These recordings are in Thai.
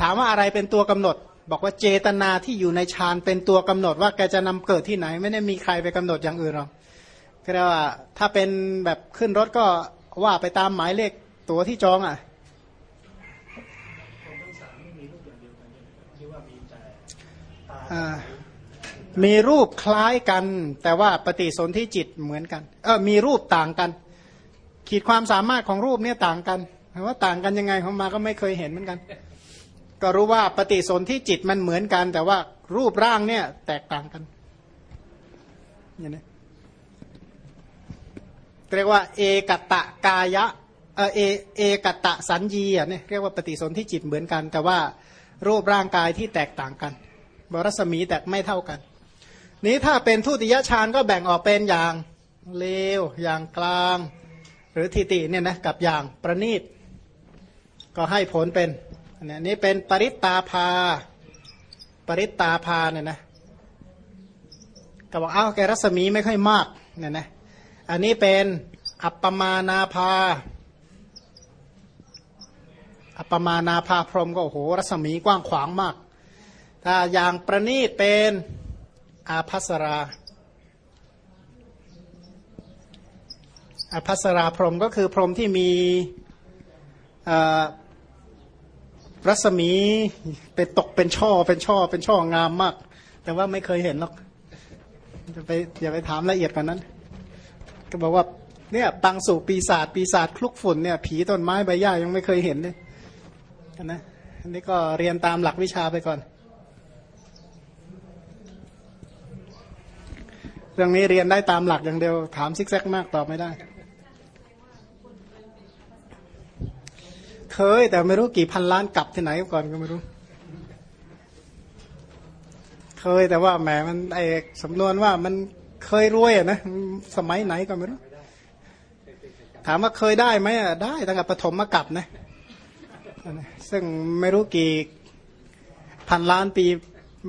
ถามว่าอะไรเป็นตัวกำหนด บอกว่าเจตนาที่อยู่ในฌานเป็นตัวกำหนดว่าแกจะนำเกิดที่ไหน ไม่ได้มีใครไปกำหนดอย่างอื่นหรอกก็เรียกว่าถ้าเป็นแบบขึ้นรถก็ว่าไปตามหมายเลขตัวที่จองอะมีรูปคล้ายกัน แต่ว่าปฏิสนธิจิตเหมือนกัน เออมีรูปต่างกัน ขีดความสามารถของรูปเนี่ยต่างกันว่าต่างกันยังไงของมาก็ไม่เคยเห็นเหมือนกัน ก็รู้ว่าปฏิสนธิจิตมันเหมือนกัน แต่ว่ารูปร่างเนี่ยแตกต่างกันอย่างนี้เรียกว่า เอกตะกายะเออเอกตะสัญญีอะเนี่ยเรียกว่าปฏิสนธิจิตเหมือนกัน แต่ว่ารูปร่างกายที่แตกต่างกันบรสมีแต่ไม่เท่ากัน นี้ถ้าเป็นทุติยฌานก็แบ่งออกเป็นอย่างเลวอย่างกลาง หรือทิติเนี่ยนะกับอย่างประณีต ก็ให้ผลเป็น อันนี้เป็นปริตตาภา ปริตตาภาเนี่ยนะก็บอกอ้าวแกรัศมีไม่ค่อยมากเนี่ยนะอันนี้เป็นอัปปมานาภา อัปปมานาภาพรมก็โอ้โหรัศมีกว้างขวางมาก ถ้าอย่างประณีตเป็นอาภัสราอาภัสราพรมก็คือพรมที่มี รัศมีเป็นตกเป็นช่อเป็นช่อเป็นช่องามมาก แต่ว่าไม่เคยเห็นหรอกจะไปอย่าไปถามละเอียดกว่านั้น ก็บอกว่าเนี่ยตังสู่ปีศาจปีศาจคลุกฝุ่นเนี่ยผีต้นไม้ใบหญ้ายังไม่เคยเห็นเลยนะอันนี้ก็เรียนตามหลักวิชาไปก่อน เรื่องนี้เรียนได้ตามหลักอย่างเดียว ถามซิกแซกมากตอบไม่ได้ เคย แต่ไม่รู้กี่พันล้านกลับที่ไหนก่อนก็ไม่รู้ เคยแต่ว่าแหมมันไอสำนวนว่ามันเคยรวยอะนะสมัยไหนก็ไม่รู้ ถามว่าเคยได้ไหมอะได้ตั้งแต่ปฐมมากลับนะ ซึ่งไม่รู้กี่พันล้านปี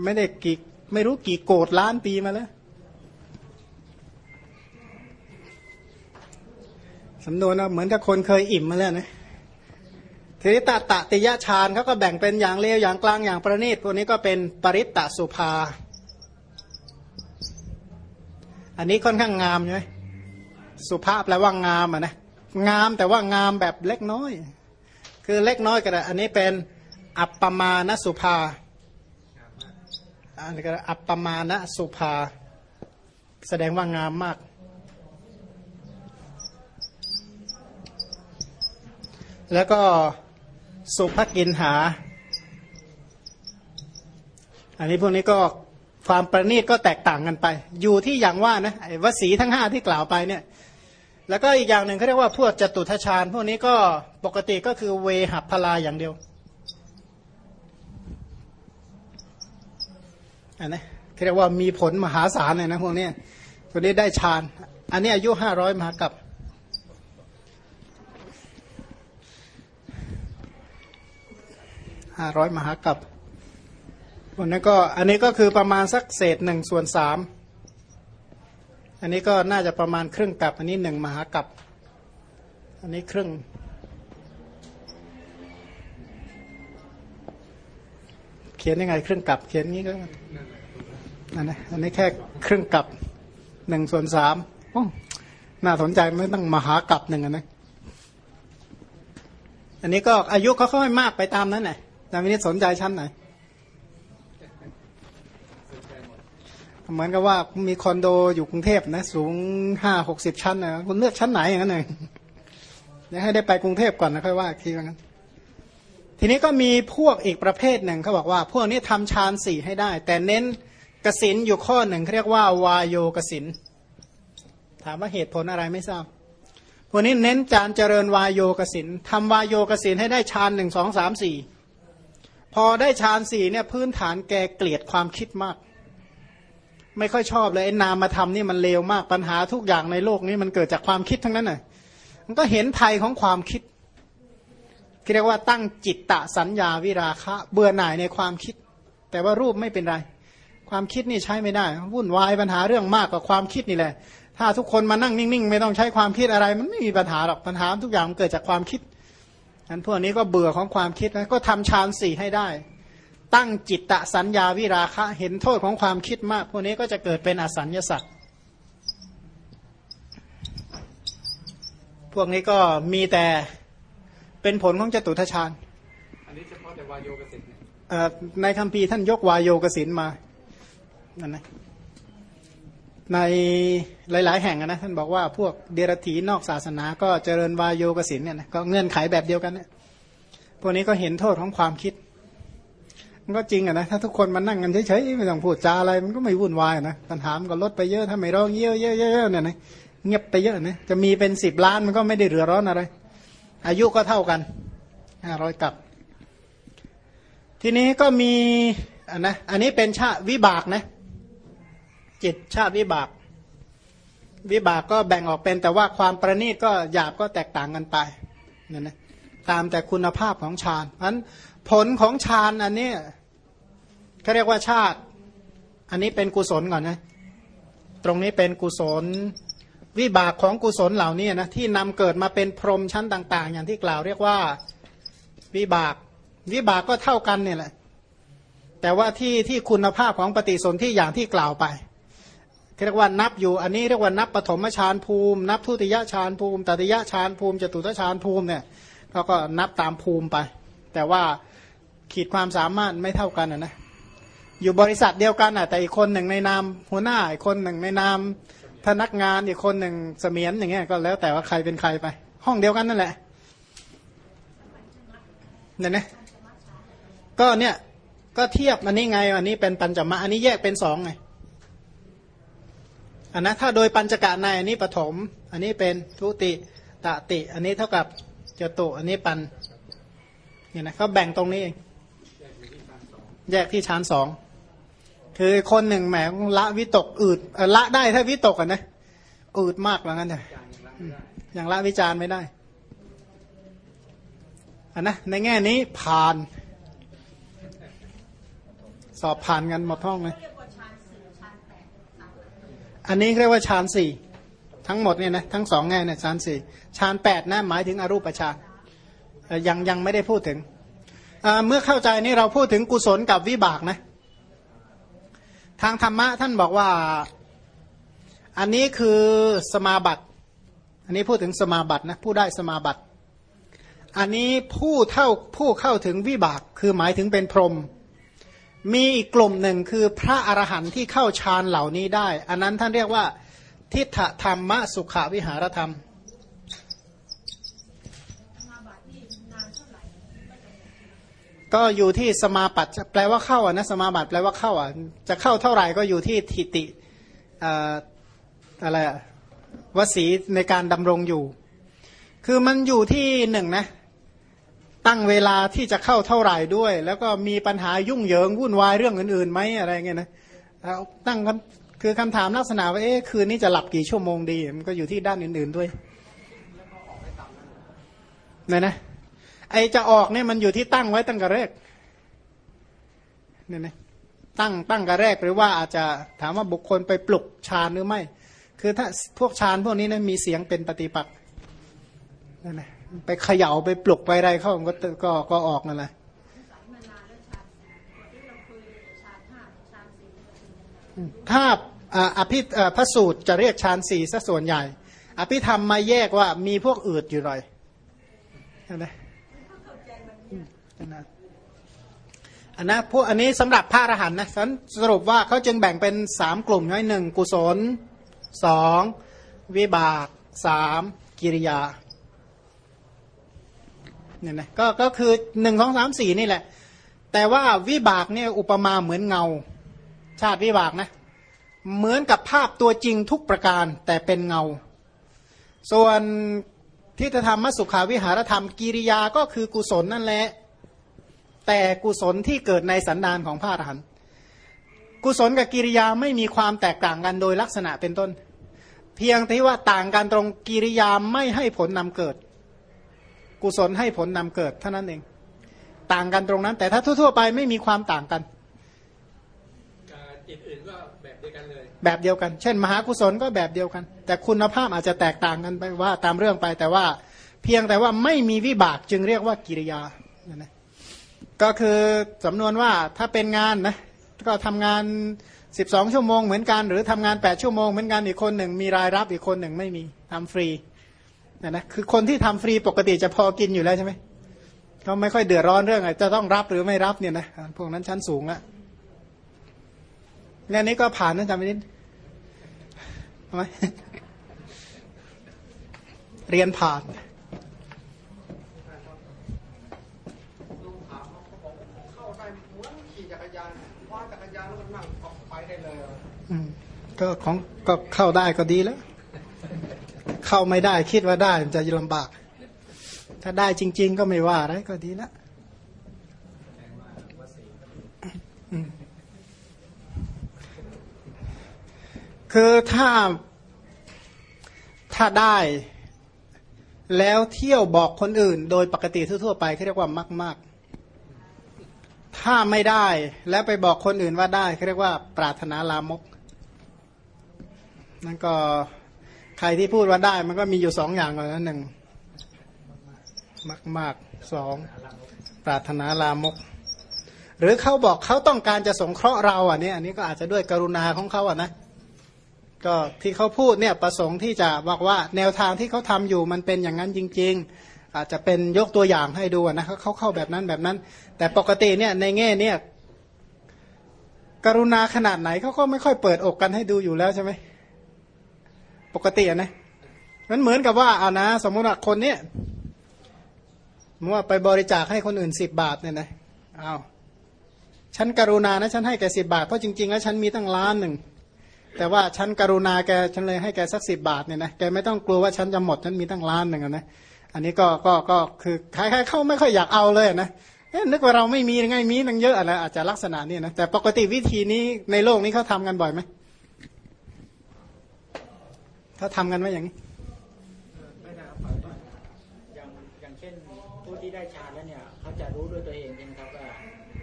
ไม่ได้กี่ไม่รู้กี่โกดล้านปีมาแล้วสำนวนนะเหมือนกับคนเคยอิ่มมาแล้วนะ ทีนี้ตตติยะฌานเขาก็แบ่งเป็นอย่างเลวอย่างกลางอย่างประณีตพวกนี้ก็เป็นปริตตสุภา อันนี้ค่อนข้างงามใช่ไหมสุภาพแปลว่างามอะนะงามแต่ว่างามแบบเล็กน้อย คือเล็กน้อยก็ได้อันนี้เป็นอัปปมาณสุภาอันนี้ก็อัปปมาณสุภา แสดงว่างามมากแล้วก็ สุภกินหา อันนี้พวกนี้ก็ความประณีตก็แตกต่างกันไป อยู่ที่อย่างว่านะไอ้วสีทั้งห้าที่กล่าวไปเนี่ยแล้วก็อีกอย่างหนึ่งเขาเรียกว่าพวกจตุทชาญพวกนี้ก็ปกติก็คือเวหัพลาอย่างเดียวอันนี้เรียกว่ามีผลมหาศาลเลยนะพวกนี้พวกนี้ได้ฌาน อันนี้อายุห้าร้อยมหากับ ห้าร้อยมหากับวันนี้ก็อันนี้ก็คือประมาณสักเศษหนึ่งส่วนสามอันนี้ก็น่าจะประมาณครึ่งกับ อันนี้หนึ่งมหากับ อันนี้ครึ่ง เขียนยังไงครึ่งกับ เขียนงี้ก็อันนี้อันนี้แค่ครึ่งกับหนึ่งส่วนสามน่าสนใจไม่ต้องมหากับหนึ่งนะอันนี้ก็อายุเขาค่อยมากไปตามนั้นแหละ อาจารย์วินิจสนใจชั้นไหนเหมือนกับว่ามีคอนโดอยู่กรุงเทพนะ สูงห้าหกสิบชั้นนะคุณเลือกชั้นไหนอย่างนั้นเลยอยากให้ได้ไปกรุงเทพก่อนนะค่อยว่าทีว่างั้นทีนี้ก็มีพวกอีกประเภทหนึ่งเขาบอกว่า พวกนี้ทำฌานสี่ให้ได้ แต่เน้นกสินอยู่ข้อหนึ่งเรียกว่าวายโยกสินถามว่าเหตุผลอะไรไม่ทราบพวกนี้เน้นจานเจริญวายโยกสินทำวายโยกสินให้ได้ฌานหนึ่งสองสามสี่ พอได้ฌานสี่เนี่ยพื้นฐานแกเกลียดความคิดมาก ไม่ค่อยชอบเลยไอ้นามมาทำนี่มันเลวมากปัญหาทุกอย่างในโลกนี้มันเกิดจากความคิดทั้งนั้นน่ะมันก็เห็นภัยของความคิดเรียกว่าตั้งจิตตะสัญญาวิราคะ เบื่อหน่ายในความคิด แต่ว่ารูปไม่เป็นไร ความคิดนี่ใช้ไม่ได้วุ่นวายปัญหาเรื่องมากกว่าความคิดนี่แหละ ถ้าทุกคนมานั่งนิ่งๆ ไม่ต้องใช้ความคิดอะไร มันไม่มีปัญหาหรอกปัญหาทุกอย่างมันเกิดจากความคิด อันพวกนี้ก็เบื่อของความคิดนะก็ทำฌานสี่ให้ได้ ตั้งจิตตสัญญาวิราคะ เห็นโทษของความคิดมาก พวกนี้ก็จะเกิดเป็นอสัญญาสัตว์พวกนี้ก็มีแต่เป็นผลของจตุทชาญอันนี้เฉพาะแต่วายโยกสิทธิ์เนี่ยเอ่อในคัมภีร์ท่านยกวายโยกสินมานั่นนะ ในหลาย ๆ แห่งนะท่านบอกว่าพวกเดรัจฉีนอกศาสนา ก็เจริญวายโยกสินเนี่ยนะก็เงื่อนไขแบบเดียวกันเนี่ยพวกนี้ก็เห็นโทษของความคิด มันก็จริงอะนะถ้าทุกคนมานั่งกันเฉยๆไม่ต้องพูดจาอะไรมันก็ไม่วุ่นวายนะปัญหามันก็ลดไปเยอะถ้าไม่ร้องเยอะเยอะเยอะเนี่ยนะเงียบไปเยอะนะจะมีเป็นสิบล้านมันก็ไม่ได้เรือร้อนอะไร อายุก็เท่ากันห้าร้อยกับ ทีนี้ก็มีอันนะอันนี้เป็นชาติวิบากนะ จิตชาติวิบาก วิบากก็แบ่งออกเป็น แต่ว่าความประณีตก็หยาบก็แตกต่างกันไปนั่นนะตามแต่คุณภาพของฌานเพราะฉะนั้นผลของฌานอันนี้เขาเรียกว่าชาติ อันนี้เป็นกุศลก่อนนะ ตรงนี้เป็นกุศลวิบากของกุศลเหล่านี้นะที่นำเกิดมาเป็นพรหมชั้นต่าง ๆ อย่างที่กล่าวเรียกว่าวิบาก วิบากก็เท่ากันเนี่ยแหละแต่ว่าที่ที่คุณภาพของปฏิสนธิอย่างที่กล่าวไป เรียกว่านับอยู่อันนี้เรียกว่านับปฐมฌานภูมิ นับทุติยฌานภูมิตติยฌานภูมิจตุตฌานภูมิเนี่ยเขาก็นับตามภูมิไป แต่ว่าขีดความสามารถไม่เท่ากันนะนะ อยู่บริษัทเดียวกันอะแต่อีกคนหนึ่งในนามหัวหน้าอีกคนหนึ่งในนามพนักงานอีกคนหนึ่งเสมียนอย่างเงี้ยก็แล้วแต่ว่าใครเป็นใครไป ห้องเดียวกันนั่นแหละเนี่ยนะก็เนี่ยก็เทียบอันนี้ไง อันนี้เป็นปัญจมะอันนี้แยกเป็นสองไง อันนะถ้าโดยปัญจกะในอันนี้ปฐมอันนี้เป็นทุติตติ อันนี้เท่ากับจตุอันนี้ปันเนี่ยนะเขาแบ่งตรงนี้เองแยกที่ชั้นสองคือคนหนึ่งแหมละวิตกอืดละได้ถ้าวิตกอะนะอืดมากว่างั้นเลยอย่างละวิจารไม่ได้อันนะในแง่นี้ผ่าน สอบผ่านกันหมดห้องเลย อันนี้เรียกว่าฌานสี่ทั้งหมดเนี่ยนะทั้งสองแง่เนี่ยฌานสี่ฌานแปดนะหมายถึงอรูปฌานเอ่อยังยังไม่ได้พูดถึงเมื่อเข้าใจนี่เราพูดถึงกุศลกับวิบากนะทางธรรมะท่านบอกว่า อันนี้คือสมาบัติ อันนี้พูดถึงสมาบัตินะผู้ได้สมาบัติ อันนี้ผู้เท่าผู้เข้าถึงวิบากคือหมายถึงเป็นพรหม มีอีกกลุ่มหนึ่งคือพระอรหันต์ที่เข้าฌานเหล่านี้ได้ อันนั้นท่านเรียกว่า ทิฏฐธรรมสุขวิหารธรรม ก็อยู่ที่สมาปัติแปลว่าเข้าอะนะสมาบัติแปลว่าเข้าอะจะเข้าเท่าไหร่ก็อยู่ที่ทิติอะไรวสีในการดำรงอยู่ คือมันอยู่ที่หนึ่งนะ ตั้งเวลาที่จะเข้าเท่าไหร่ด้วย แล้วก็มีปัญหายุ่งเหยิงวุ่นวายเรื่องอื่นๆไหมอะไรเงี้ยนะเอาตั้งคือคำถามลักษณะว่าเอ๊ะคืนนี้จะหลับกี่ชั่วโมงดี มันก็อยู่ที่ด้านอื่น ๆด้วยเนี่ยนะไอจะออกเนี่ยมันอยู่ที่ตั้งไว้ตั้งแต่แรกเนี่ยนะตั้งตั้งแต่แรกหรือว่าอาจจะถามว่าบุคคลไปปลุกฌานหรือไม่ คือถ้าพวกฌานพวกนี้นะมีเสียงเป็นปฏิปักษ์นั่นแหละ ไปเขย่าไปปลุกไปอะไรเข้ามันก็ก็ก็ออกนั่นแหละถ้าอ่าอภิอ่าพระสูตรจะเรียกฌานสี่ซะส่วนใหญ่ อภิธรรมมาแยกว่ามีพวกอืดอยู่หน่อยนั่นแหละอืมนั่นนะอันนะพวกอันนี้สำหรับพระอรหันต์นะสรุปว่าเขาจึงแบ่งเป็นสามกลุ่มน้อยหนึ่งกุศลสองวิบากสามกิริยา เนี่ยนะก็ก็คือหนึ่งสองสามสี่นี่แหละ แต่ว่าวิบากเนี่ยอุปมาเหมือนเงา ชาติวิบากนะ เหมือนกับภาพตัวจริงทุกประการแต่เป็นเงา ส่วนทิฏฐธรรมสุขาวิหารธรรมกิริยาก็คือกุศลนั่นแหละ แต่กุศลที่เกิดในสันดานของพระอรหันต์กุศลกับกิริยาไม่มีความแตกต่างกันโดยลักษณะเป็นต้น เพียงที่ว่าต่างกันตรงกิริยาไม่ให้ผลนำเกิด กุศลให้ผลนำเกิดเท่านั้นเอง ต่างกันตรงนั้น แต่ถ้าทั่ว ๆ ไปไม่มีความต่างกันการจิตอื่นก็แบบเดียวกันเลยแบบเดียวกัน เช่น มหากุศลก็แบบเดียวกัน แต่คุณภาพอาจจะแตกต่างกันไปว่าตามเรื่องไปแต่ว่าเพียงแต่ว่าไม่มีวิบากจึงเรียกว่ากิริยานะก็คือสำนวนว่าถ้าเป็นงานนะก็ทำงาน 12 ชั่วโมงเหมือนกัน หรือทำงาน 8 ชั่วโมงเหมือนกันอีกคนหนึ่ง มีรายรับอีกคนหนึ่งไม่มีทำฟรี นะนะคือคนที่ทำฟรีปกติจะพอกินอยู่แล้วใช่ไหมเขาไม่ค่อยเดือดร้อนเรื่องอะไรจะต้องรับหรือไม่รับเนี่ยนะพวกนั้นชั้นสูงละงานนี้ก็ผ่านนะจำไม่ได้ทำไมเรียนผ่านลุงถามเขาบอกเข้าได้เหมือนขี่จักรยานคว้าจักรยานแล้วก็นั่งออกไปได้เลยอะอืมก็ของก็เข้าได้ก็ดีแล้ว เข้าไม่ได้ คิดว่าได้มันจะลำบาก ถ้าได้จริง ๆ ก็ไม่ว่าอะไรก็ดีล้วอืมคือถ้าถ้าได้แล้วเที่ยวบอกคนอื่น โดยปกติทั่วๆไปเขาเรียกว่ามากมากๆถ้าไม่ได้แล้วไปบอกคนอื่นว่าได้เขาเรียกว่า ปรารถนาลามกนั่นก็ ใครที่พูดว่าได้มันก็มีอยู่สองอย่างก่อนนะหนึ่งมากมากสองปรารถนาลามก หรือเขาบอกเขาต้องการจะสงเคราะห์เราอะเนี่ยอันนี้ก็อาจจะด้วยกรุณาของเขาอะนะก็ที่เขาพูดเนี่ยประสงค์ที่จะบอกว่าแนวทางที่เขาทำอยู่มันเป็นอย่างนั้นจริง ๆ อาจจะเป็นยกตัวอย่างให้ดูนะเขาเขาเข้าแบบนั้นแบบนั้น แต่ปกติเนี่ยในแง่เนี่ยกรุณาขนาดไหนเขาก็ไม่ค่อยเปิดอกกันให้ดูอยู่แล้วใช่ไหม ปกตินะมันเหมือนกับว่าเอานะ สมมติว่าคนเนี้ยมื่อไปบริจาคให้คนอื่นสิบบาทเนี่ยนะเอาฉันกรุณานะฉันให้แกสิบาทเพราะจริงๆแล้วฉันมีตั้งล้านหนึ่งแต่ว่าฉันกรุณาแกฉันเลยให้แกสักสิบาทเนี่ยนะแกไม่ต้องกลัวว่าฉันจะหมดฉันมีตั้งล้านหนึ่งนะอันนี้ก็ก็ก็คือใครๆเขาไม่ค่อยอยากเอาเลยนะนึกว่าเราไม่มีไงมีตั้งเยอะอะไรอาจจะลักษณะนี้นะแต่ปกติวิธีนี้ในโลกนี้เขาทำกันบ่อยไหม เขาทำกันไหมอย่างนี้ไม่นะครับว่าอย่างอย่างเช่นผู้ที่ได้ฌานแล้วเนี่ยเขาจะรู้ด้วยตัวเองใช่ไหมครับว่า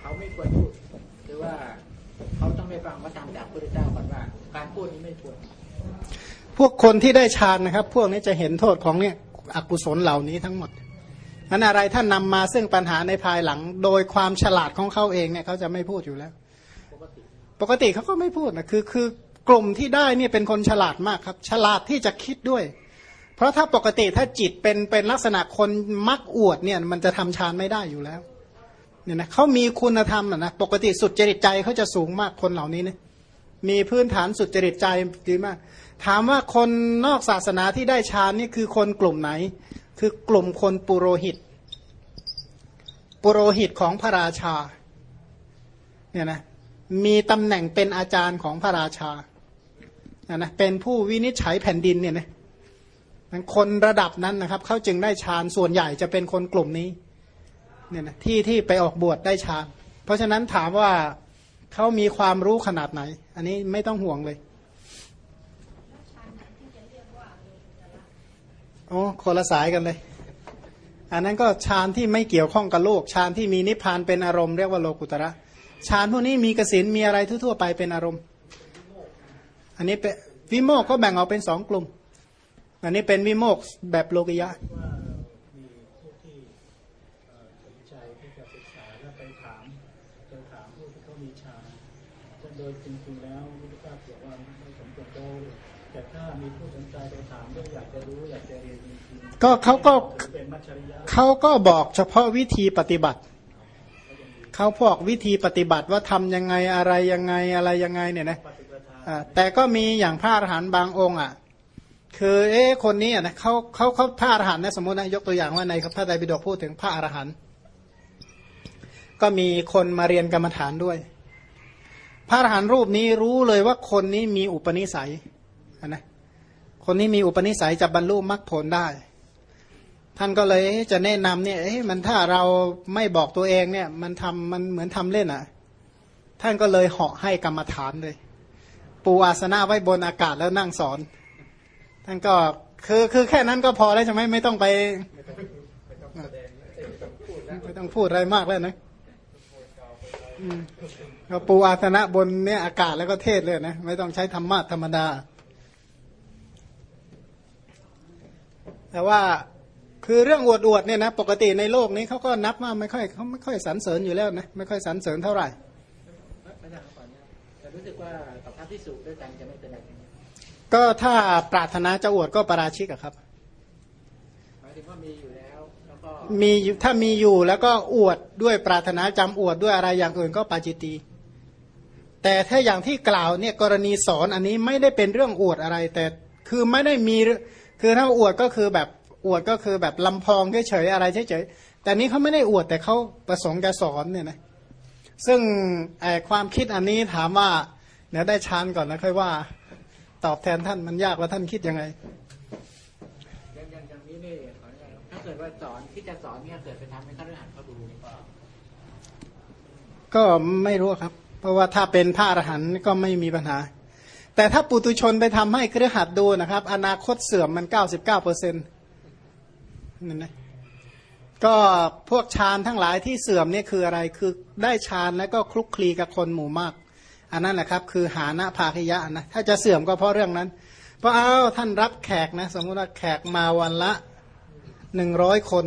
เขาไม่ควรพูดหรือว่าเขาต้องไปฟังพระธรรมจากพระพุทธเจ้าก่อนว่า การพูดนี้ไม่ควรพวกคนที่ได้ฌานนะครับ พวกนี้จะเห็นโทษของเนี่ยอกุศลเหล่านี้ทั้งหมดนั้นอะไรท่านนำมาซึ่งปัญหาในภายหลัง โดยความฉลาดของเขาเองเนี่ยเขาจะไม่พูดอยู่แล้ว ปกติปกติเขาก็ไม่พูดนะคือคือ กลุ่มที่ได้เนี่ยเป็นคนฉลาดมากครับ ฉลาดที่จะคิดด้วย เพราะถ้าปกติถ้าจิตเป็นเป็นลักษณะคนมักอวดเนี่ยมันจะทำฌานไม่ได้อยู่แล้วเนี่ยนะเขามีคุณธรรมนะปกติสุดจริตใจเขาจะสูงมากคนเหล่านี้นะมีพื้นฐานสุดจริตใจดีมาก ถามว่าคนนอกศาสนาที่ได้ฌานนี่คือคนกลุ่มไหน คือกลุ่มคนปุโรหิต ปุโรหิตของพระราชาเนี่ยนะมีตำแหน่งเป็นอาจารย์ของพระราชา นะนะเป็นผู้วินิจฉัยแผ่นดินเนี่ยนะคนระดับนั้นนะครับเขาจึงได้ฌานส่วนใหญ่จะเป็นคนกลุ่มนี้เนี่ยนะที่ที่ไปออกบวชได้ฌาน เพราะฉะนั้นถามว่าเขามีความรู้ขนาดไหน อันนี้ไม่ต้องห่วงเลยโอ้คนละสายกันเลย อันนั้นก็ฌานที่ไม่เกี่ยวข้องกับโลกฌานที่มีนิพพานเป็นอารมณ์เรียกว่าโลกุตระฌานพวกนี้มีกสินมีอะไรทั่วๆไปเป็นอารมณ์ อันนี้เป็นวิโมกข์ก็แบ่งออกเป็นสองกลุ่ม อันนี้เป็นวิโมกข์แบบโลกิยะว่ามีผู้ที่เอ่อสนใจที่จะศึกษาและไปถามจะถามผู้ที่เขามีฌานซึ่งโดยจริงๆแล้วพุทธเจ้าบอกว่าไม่สมควรโตแต่ถ้ามีผู้สนใจไปถามด้วยอยากจะรู้อยากจะเรียนจริงๆก็เขาก็เป็นมัจฉริยะเขาก็บอกเฉพาะวิธีปฏิบัติเขาพอกวิธีปฏิบัติว่าทำยังไงอะไรยังไงอะไรยังไงเนี่ยนะปฏิปทาอ่า แต่ก็มีอย่างพระอรหันต์บางองค์อะคือเอ๊ะคนนี้อะนะเขาเขาเขาพระอรหันต์นะสมมตินะยกตัวอย่างว่าในพระไตรปิฎกพูดถึงพระอรหันต์ก็มีคนมาเรียนกรรมฐานด้วย พระอรหันต์รูปนี้รู้เลยว่าคนนี้มีอุปนิสัยนะคนนี้มีอุปนิสัยจะบรรลุมรรคผลได้ ท่านก็เลยจะแนะนำเนี่ยเอ๊ะมันถ้าเราไม่บอกตัวเองเนี่ย มันทำมันเหมือนทำเล่นอะ ท่านก็เลยเหาะให้กรรมฐานเลย ปูอาสนะไว้บนอากาศแล้วนั่งสอน ท่านก็คือคือแค่นั้นก็พอแล้วใช่ไหมไม่ต้องไปไม่ต้องพูดอะไรมากแล้วนะก็ปูอาสนะบนเนี่ยอากาศแล้วก็เทศเลยนะ ไม่ต้องใช้ธรรมะธรรมดา แต่ว่าคือเรื่องอวดอวดๆเนี่ยนะ ปกติในโลกนี้เขาก็นับว่าไม่ค่อยเขาไม่ค่อยสรรเสริญอยู่แล้วนะ ไม่ค่อยสรรเสริญเท่าไหร่ ไม่ได้ครับก่อนนะแต่ รู้สึกว่ากับพระพิสุด้วยกันจะไม่เป็นไรใช่ไหมก็ถ้าปรารถนาจะอวดก็ปราชิกอะครับหมายถึงว่ามีอยู่แล้วแล้วก็มีอยู่ถ้ามีอยู่แล้วก็อวดด้วยปรารถนาจำอวดด้วยอะไรอย่างอื่นก็ปาจิตตีแต่ถ้าอย่างที่กล่าวเนี่ยกรณีสอนอันนี้ไม่ได้เป็นเรื่องอวดอะไร แต่คือไม่ได้มีคือถ้าอวดก็คือแบบอวดก็คือแบบลำพองเฉยๆอะไรเฉยๆแต่นี้เขาไม่ได้อวดแต่เขาประสงค์จะสอนเนี่ยนะ ซึ่งไอความคิดอันนี้ถามว่าเดี๋ยวได้ชานก่อนนะค่อยว่า ตอบแทนท่านมันยากว่าท่านคิดยังไงอย่างอย่างอย่างนี้นี่ขออนุญาตครับถ้าเกิดว่าสอนที่จะสอนเนี่ยเกิดไปทำให้ข้าราชการเขาดูหรือเปล่าก็ไม่รู้ครับ เพราะว่าถ้าเป็นพระอรหันต์ก็ไม่มีปัญหา แต่ถ้าปุตุชนไปทำให้เครือขัดดูนะครับ อนาคตเสื่อมมันเก้าสิบเก้าเปอร์เซ็นต์นั่นนะ ก็พวกฌานทั้งหลายที่เสื่อมเนี่ยคืออะไรคือได้ฌานแล้วก็คลุกคลีกับคนหมู่มาก อันนั้นแหละครับ คือหานะภาคยะนะถ้าจะเสื่อมก็เพราะเรื่องนั้น เพราะเอาท่านรับแขกนะสมมติว่าแขกมาวันละหนึ่งร้อยคน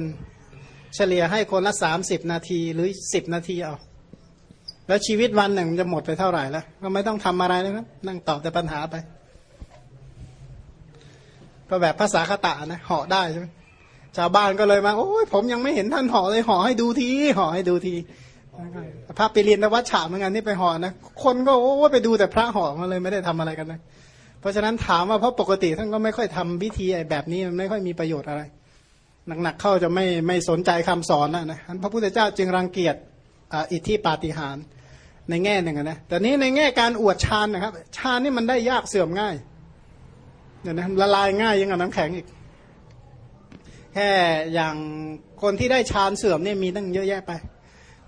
เฉลี่ยให้คนละสามสิบนาทีหรือสิบนาทีเอาแล้วชีวิตวันหนึ่งจะหมดไปเท่าไหร่แล้ว ก็ไม่ต้องทำอะไรนะครับ นั่งตอบแต่ปัญหาไปก็แบบภาษาคตะนะเหาะได้ใช่ไหม ชาวบ้านก็เลยมาโอ้ยผมยังไม่เห็นท่านเหาะเลยเหาะให้ดูทีเหาะให้ดูทีพระไปเรียนในวัดฉาเหมือนกันนี่ไปเหาะนะคนก็โอ้ยไปดูแต่พระเหาะมาเลยไม่ได้ทำอะไรกันนะเพราะฉะนั้นถามว่าเพราะปกติท่านก็ไม่ค่อยทำพิธีไอ้แบบนี้มันไม่ค่อยมีประโยชน์อะไรหนักๆเข้าจะไม่ไม่สนใจคำสอนนะนะพระพุทธเจ้าจึงรังเกียจอ่าอิทธิปาฏิหาริย์ในแง่หนึ่งอะนะแต่นี้ในแง่การอวดฌานนะครับฌานนี่มันได้ยากเสื่อมง่ายเนี่ยนะละลายง่ายยังกับน้ำแข็งอีก แค่อย่างคนที่ได้ฌานเสื่อมเนี่ยมีตั้งเยอะแยะไป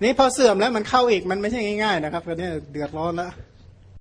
นี่พอเสื่อมแล้วมันเข้าอีกมันไม่ใช่ง่ายๆนะครับก็เนี่ยเดือดร้อนแล้ว